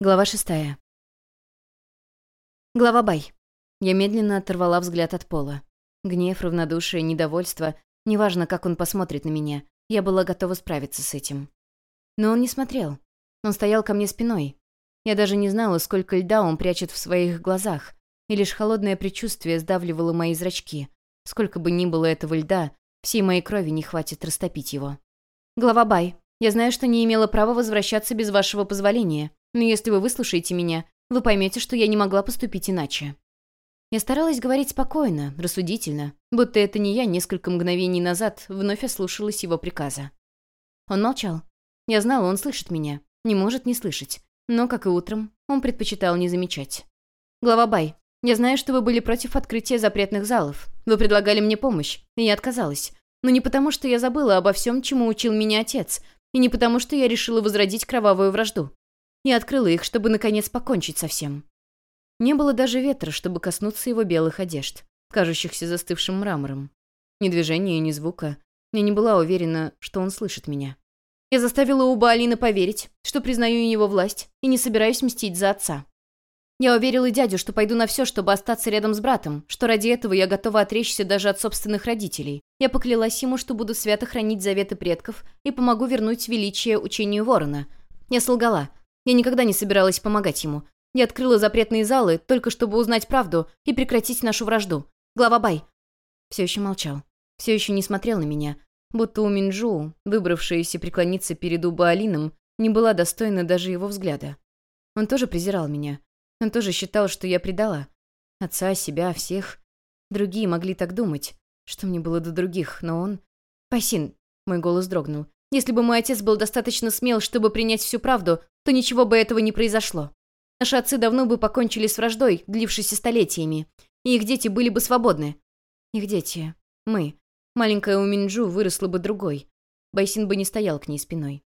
Глава шестая. Глава Бай. Я медленно оторвала взгляд от пола. Гнев, равнодушие, недовольство. Неважно, как он посмотрит на меня. Я была готова справиться с этим. Но он не смотрел. Он стоял ко мне спиной. Я даже не знала, сколько льда он прячет в своих глазах. И лишь холодное предчувствие сдавливало мои зрачки. Сколько бы ни было этого льда, всей моей крови не хватит растопить его. Глава Бай. Я знаю, что не имела права возвращаться без вашего позволения. Но если вы выслушаете меня, вы поймете, что я не могла поступить иначе». Я старалась говорить спокойно, рассудительно, будто это не я несколько мгновений назад вновь ослушалась его приказа. Он молчал. Я знала, он слышит меня. Не может не слышать. Но, как и утром, он предпочитал не замечать. «Глава Бай, я знаю, что вы были против открытия запретных залов. Вы предлагали мне помощь, и я отказалась. Но не потому, что я забыла обо всем, чему учил меня отец, и не потому, что я решила возродить кровавую вражду и открыла их, чтобы наконец покончить со всем. Не было даже ветра, чтобы коснуться его белых одежд, кажущихся застывшим мрамором. Ни движения, ни звука. Я не была уверена, что он слышит меня. Я заставила Уба Алина поверить, что признаю его власть и не собираюсь мстить за отца. Я уверила дядю, что пойду на все, чтобы остаться рядом с братом, что ради этого я готова отречься даже от собственных родителей. Я поклялась ему, что буду свято хранить заветы предков и помогу вернуть величие учению ворона. Я солгала, я никогда не собиралась помогать ему. Я открыла запретные залы, только чтобы узнать правду и прекратить нашу вражду. Глава Бай. Все еще молчал. Все еще не смотрел на меня. Будто у Минджу, выбравшаяся преклониться перед Убаалином, не была достойна даже его взгляда. Он тоже презирал меня. Он тоже считал, что я предала. Отца, себя, всех. Другие могли так думать. Что мне было до других, но он... «Пасин!» — мой голос дрогнул. Если бы мой отец был достаточно смел, чтобы принять всю правду, то ничего бы этого не произошло. Наши отцы давно бы покончили с враждой, длившейся столетиями, и их дети были бы свободны. Их дети. Мы. Маленькая Уминджу выросла бы другой. Байсин бы не стоял к ней спиной.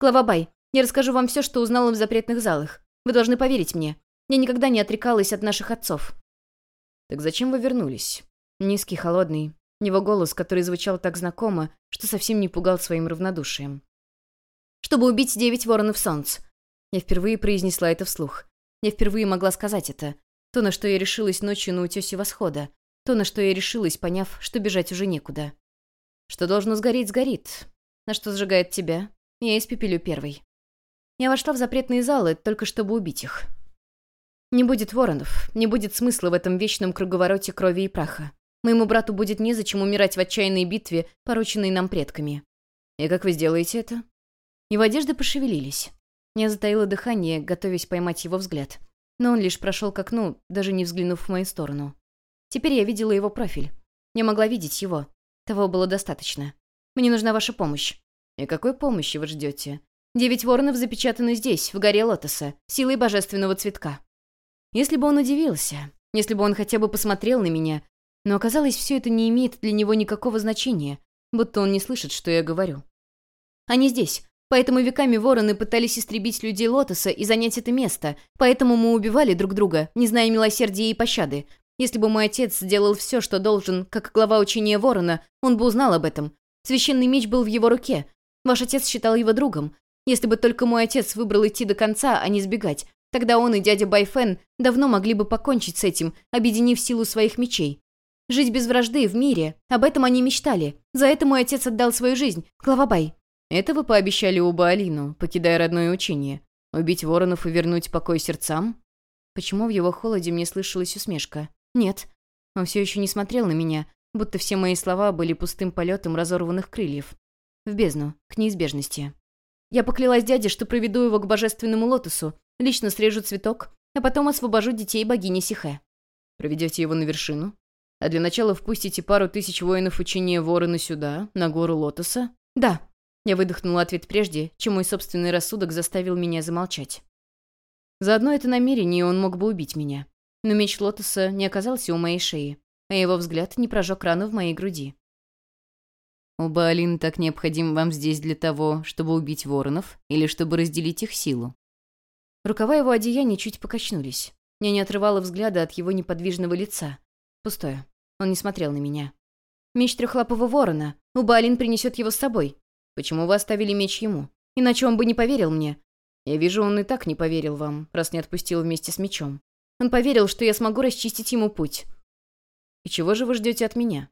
«Глава Бай, я расскажу вам все, что узнала в запретных залах. Вы должны поверить мне. Я никогда не отрекалась от наших отцов». «Так зачем вы вернулись?» Низкий, холодный, его голос, который звучал так знакомо, что совсем не пугал своим равнодушием. «Чтобы убить девять воронов солнц». Я впервые произнесла это вслух. Я впервые могла сказать это. То, на что я решилась ночью на утёсе восхода. То, на что я решилась, поняв, что бежать уже некуда. Что должно сгореть, сгорит. На что сжигает тебя, я испепелю первый. Я вошла в запретные залы, только чтобы убить их. Не будет воронов, не будет смысла в этом вечном круговороте крови и праха. Моему брату будет незачем умирать в отчаянной битве, порученной нам предками. И как вы сделаете это? Его одежды пошевелились. Я затаила дыхание, готовясь поймать его взгляд. Но он лишь прошел к окну, даже не взглянув в мою сторону. Теперь я видела его профиль. Я могла видеть его. Того было достаточно. Мне нужна ваша помощь. И какой помощи вы ждете? Девять воронов запечатаны здесь, в горе Лотоса, силой божественного цветка. Если бы он удивился, если бы он хотя бы посмотрел на меня, но оказалось, все это не имеет для него никакого значения, будто он не слышит, что я говорю. Они здесь, поэтому веками вороны пытались истребить людей Лотоса и занять это место, поэтому мы убивали друг друга, не зная милосердия и пощады. Если бы мой отец сделал все, что должен, как глава учения ворона, он бы узнал об этом. Священный меч был в его руке. Ваш отец считал его другом. Если бы только мой отец выбрал идти до конца, а не сбегать, тогда он и дядя Байфен давно могли бы покончить с этим, объединив силу своих мечей. Жить без вражды в мире. Об этом они мечтали. За это мой отец отдал свою жизнь. Главабай. Это вы пообещали Уба Алину, покидая родное учение. Убить воронов и вернуть покой сердцам? Почему в его холоде мне слышалась усмешка? Нет. Он все еще не смотрел на меня, будто все мои слова были пустым полетом разорванных крыльев. В бездну, к неизбежности. Я поклялась дяде, что проведу его к божественному лотосу, лично срежу цветок, а потом освобожу детей богини Сихе. Проведете его на вершину? А для начала впустите пару тысяч воинов учения Ворона сюда, на гору Лотоса?» «Да». Я выдохнула ответ прежде, чем мой собственный рассудок заставил меня замолчать. За одно это намерение он мог бы убить меня. Но меч Лотоса не оказался у моей шеи, а его взгляд не прожег рану в моей груди. «Оба Алин так необходим вам здесь для того, чтобы убить воронов или чтобы разделить их силу?» Рукава его одеяния чуть покачнулись. Я не отрывала взгляда от его неподвижного лица, Пустое. Он не смотрел на меня. «Меч трехлапого ворона. Убалин принесет его с собой. Почему вы оставили меч ему? Иначе он бы не поверил мне». Я вижу, он и так не поверил вам, раз не отпустил вместе с мечом. Он поверил, что я смогу расчистить ему путь. И чего же вы ждете от меня?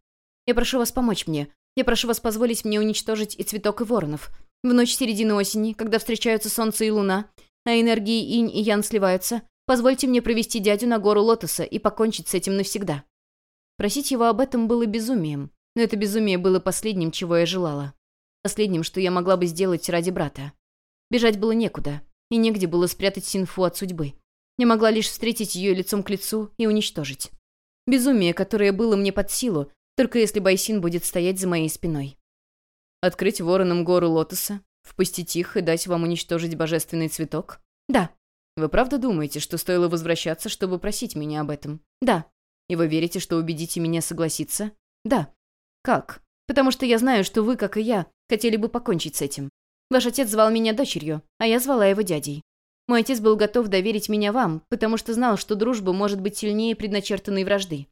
Я прошу вас помочь мне. Я прошу вас позволить мне уничтожить и цветок, и воронов. В ночь середины осени, когда встречаются солнце и луна, а энергии инь и ян сливаются, позвольте мне провести дядю на гору Лотоса и покончить с этим навсегда. Просить его об этом было безумием, но это безумие было последним, чего я желала. Последним, что я могла бы сделать ради брата. Бежать было некуда, и негде было спрятать Синфу от судьбы. Я могла лишь встретить ее лицом к лицу и уничтожить. Безумие, которое было мне под силу, только если Байсин будет стоять за моей спиной. Открыть вороном гору лотоса, впустить их и дать вам уничтожить божественный цветок? Да. Вы правда думаете, что стоило возвращаться, чтобы просить меня об этом? Да. И вы верите, что убедите меня согласиться? Да. Как? Потому что я знаю, что вы, как и я, хотели бы покончить с этим. Ваш отец звал меня дочерью, а я звала его дядей. Мой отец был готов доверить меня вам, потому что знал, что дружба может быть сильнее предначертанной вражды.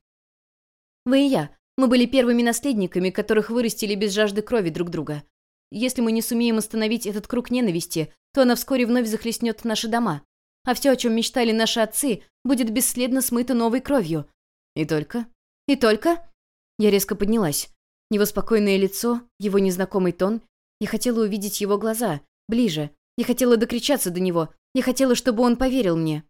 Вы и я, мы были первыми наследниками, которых вырастили без жажды крови друг друга. Если мы не сумеем остановить этот круг ненависти, то она вскоре вновь захлестнет наши дома. А все, о чем мечтали наши отцы, будет бесследно смыто новой кровью. И только? И только? Я резко поднялась. Его спокойное лицо, его незнакомый тон, я хотела увидеть его глаза, ближе. Я хотела докричаться до него. Я хотела, чтобы он поверил мне.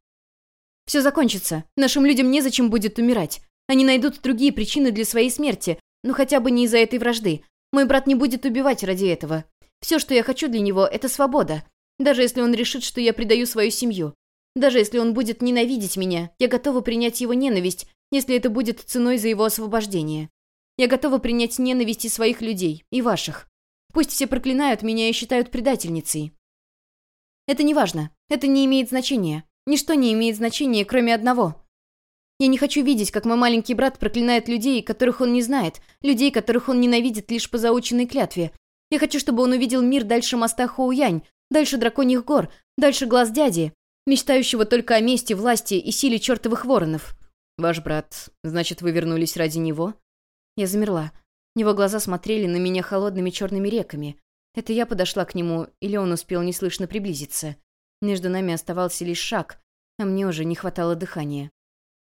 Все закончится. Нашим людям незачем будет умирать. Они найдут другие причины для своей смерти, но хотя бы не из-за этой вражды. Мой брат не будет убивать ради этого. Все, что я хочу для него, это свобода. Даже если он решит, что я предаю свою семью. Даже если он будет ненавидеть меня, я готова принять его ненависть, если это будет ценой за его освобождение. Я готова принять ненависть и своих людей, и ваших. Пусть все проклинают меня и считают предательницей. Это не важно. Это не имеет значения. Ничто не имеет значения, кроме одного. Я не хочу видеть, как мой маленький брат проклинает людей, которых он не знает, людей, которых он ненавидит лишь по заученной клятве. Я хочу, чтобы он увидел мир дальше моста Хоуянь, дальше драконьих гор, дальше глаз дяди, мечтающего только о мести, власти и силе чертовых воронов. «Ваш брат, значит, вы вернулись ради него?» Я замерла. Его глаза смотрели на меня холодными черными реками. Это я подошла к нему, или он успел неслышно приблизиться. Между нами оставался лишь шаг, а мне уже не хватало дыхания.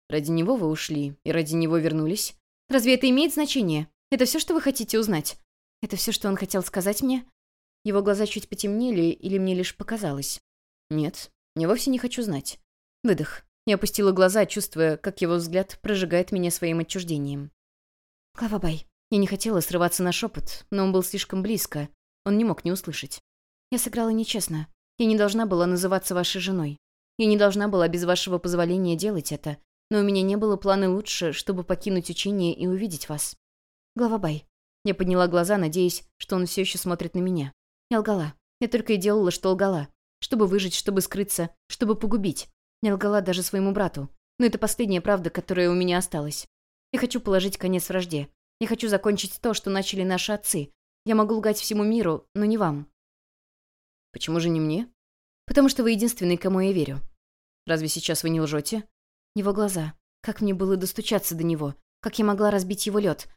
Ради него вы ушли, и ради него вернулись. Разве это имеет значение? Это все, что вы хотите узнать? Это все, что он хотел сказать мне? Его глаза чуть потемнели, или мне лишь показалось? Нет, я вовсе не хочу знать. Выдох. Я опустила глаза, чувствуя, как его взгляд прожигает меня своим отчуждением. «Клавабай, я не хотела срываться на шепот, но он был слишком близко. Он не мог не услышать. Я сыграла нечестно. Я не должна была называться вашей женой. Я не должна была без вашего позволения делать это, но у меня не было плана лучше, чтобы покинуть учение и увидеть вас. Главабай. Я подняла глаза, надеясь, что он все еще смотрит на меня. Я лгала. Я только и делала, что лгала. Чтобы выжить, чтобы скрыться, чтобы погубить. Я лгала даже своему брату. Но это последняя правда, которая у меня осталась. Я хочу положить конец вражде. Я хочу закончить то, что начали наши отцы. Я могу лгать всему миру, но не вам». «Почему же не мне?» «Потому что вы единственный, кому я верю». «Разве сейчас вы не лжете?» Его глаза. Как мне было достучаться до него? Как я могла разбить его лед?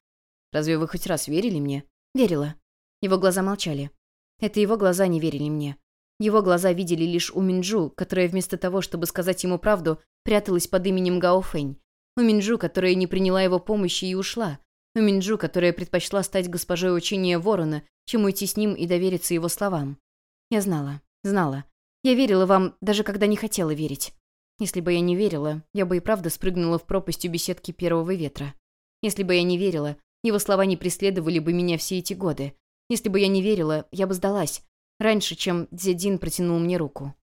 «Разве вы хоть раз верили мне?» «Верила». Его глаза молчали. Это его глаза не верили мне. Его глаза видели лишь у Минджу, которая вместо того, чтобы сказать ему правду, пряталась под именем Гао Фэнь. У Минджу, которая не приняла его помощи и ушла, у Минджу, которая предпочла стать госпожой учения Ворона, чем уйти с ним и довериться его словам. Я знала, знала. Я верила вам, даже когда не хотела верить. Если бы я не верила, я бы и правда спрыгнула в пропасть у беседки первого ветра. Если бы я не верила, его слова не преследовали бы меня все эти годы. Если бы я не верила, я бы сдалась. Раньше, чем Дзядин протянул мне руку.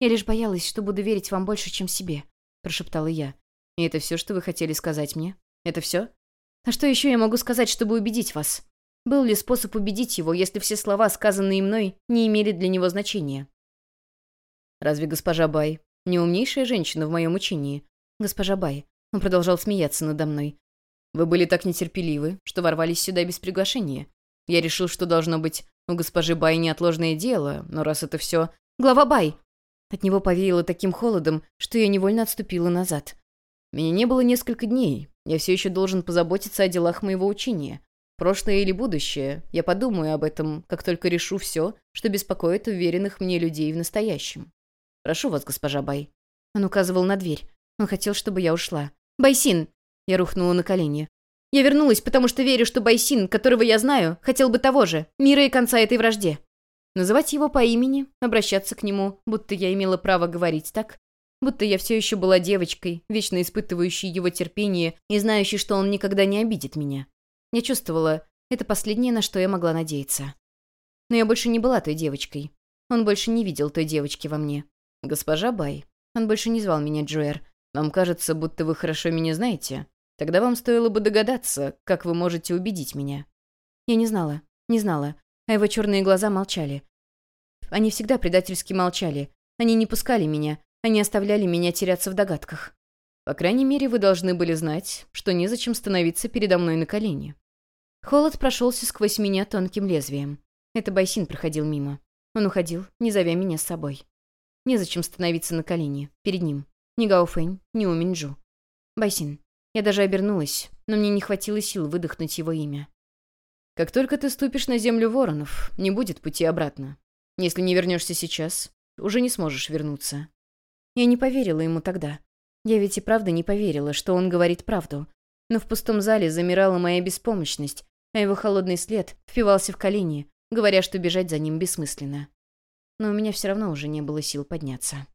«Я лишь боялась, что буду верить вам больше, чем себе», — прошептала я. «И это все, что вы хотели сказать мне? Это все?» А что еще я могу сказать, чтобы убедить вас? Был ли способ убедить его, если все слова, сказанные мной, не имели для него значения? Разве госпожа Бай не умнейшая женщина в моем учении? Госпожа Бай. Он продолжал смеяться надо мной. Вы были так нетерпеливы, что ворвались сюда без приглашения. Я решил, что должно быть у госпожи Бай неотложное дело, но раз это все... Глава Бай! От него повеяло таким холодом, что я невольно отступила назад. Меня не было несколько дней, я все еще должен позаботиться о делах моего учения. Прошлое или будущее, я подумаю об этом, как только решу все, что беспокоит уверенных мне людей в настоящем. «Прошу вас, госпожа Бай». Он указывал на дверь. Он хотел, чтобы я ушла. «Байсин!» Я рухнула на колени. «Я вернулась, потому что верю, что Байсин, которого я знаю, хотел бы того же, мира и конца этой вражде». Называть его по имени, обращаться к нему, будто я имела право говорить так, будто я все еще была девочкой, вечно испытывающей его терпение и знающей, что он никогда не обидит меня. Я чувствовала, это последнее, на что я могла надеяться. Но я больше не была той девочкой. Он больше не видел той девочки во мне. «Госпожа Бай». Он больше не звал меня Джуэр. «Вам кажется, будто вы хорошо меня знаете. Тогда вам стоило бы догадаться, как вы можете убедить меня». Я не знала, не знала, а его черные глаза молчали. Они всегда предательски молчали. Они не пускали меня, они оставляли меня теряться в догадках. По крайней мере, вы должны были знать, что незачем становиться передо мной на колени. Холод прошелся сквозь меня тонким лезвием. Это Байсин проходил мимо. Он уходил, не зовя меня с собой. Незачем становиться на колени, перед ним. Ни Гаофэнь, ни Уминджу. Байсин. Я даже обернулась, но мне не хватило сил выдохнуть его имя. Как только ты ступишь на землю воронов, не будет пути обратно. Если не вернешься сейчас, уже не сможешь вернуться. Я не поверила ему тогда. Я ведь и правда не поверила, что он говорит правду. Но в пустом зале замирала моя беспомощность, а его холодный след впивался в колени, говоря, что бежать за ним бессмысленно. Но у меня все равно уже не было сил подняться.